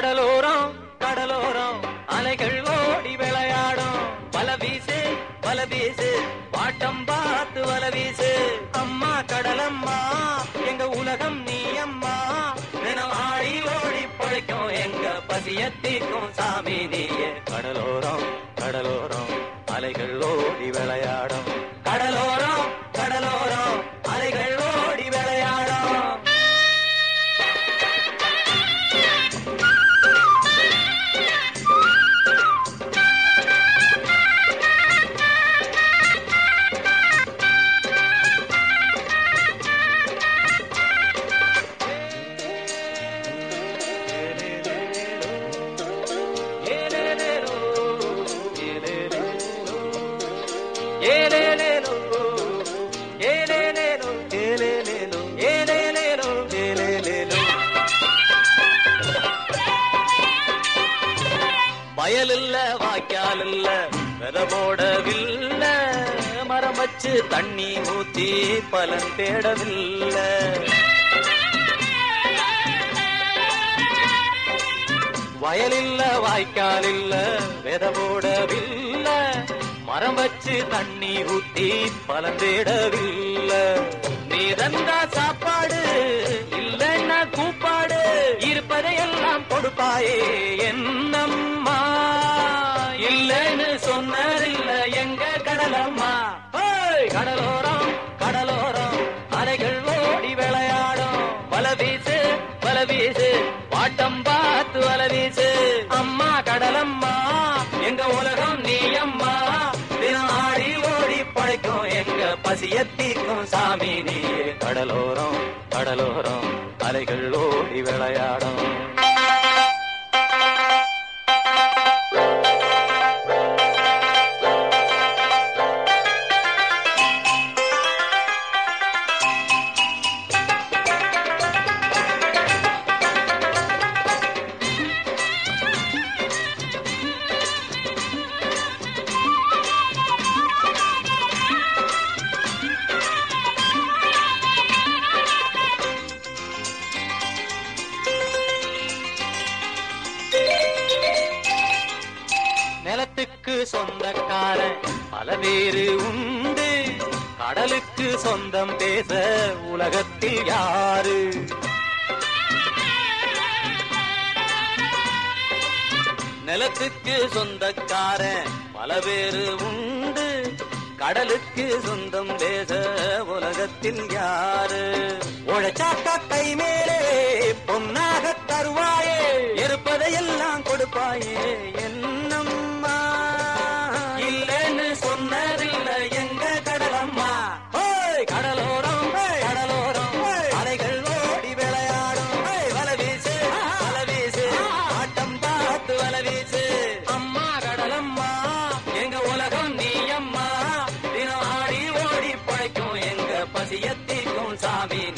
கடலோரம் கடலோரம் அலைகள் ஓடி விளையாடும். பல வீசு பல வீசு பாட்டம் பார்த்து வல வீசு. அம்மா கடலம்மா எங்க உலகம் நீ அம்மா தினம் ஆடி ஓடி பழைக்கும் எங்க பசியத்திக்கும் சாமி நீயே. கடலோரம் வயல் இல்ல வாய்க்கால் இல்ல வித போடவில்ல மரம் வச்சு தண்ணி ஊத்தி பலன் தேடவில்லை. வயலில்ல வாய்க்கால் இல்ல வித போடவில்ல மரம் வச்சு தண்ணி ஊத்தி பலன் தேடவில்லை. நீ தந்தா சாப்பாடு இல்லைன்னா கூப்பாடு இருப்பதையெல்லாம் கொடுப்பாயே. எங்க பசியத்திக்கும் சாமி நீயே. கடலோரம் கடலோரம் அலைகள் ஓடி விளையாடும். கடலுக்கு சொந்தக்காரன். பல பேரு உண்டு. கடலுக்கு சொந்தம் பேச உலகத்தில் யாரு? நிலத்துக்கு சொந்தக்காரன். பல பேரு உண்டு. கடலுக்கு சொந்தம் பேச உலகத்தில் யாரு? உழைச்சாக்கா கை மேலே பொன்னாக தருவாயே. இருப்பதையெல்லாம் கொடுப்பாயே என்ன சாமி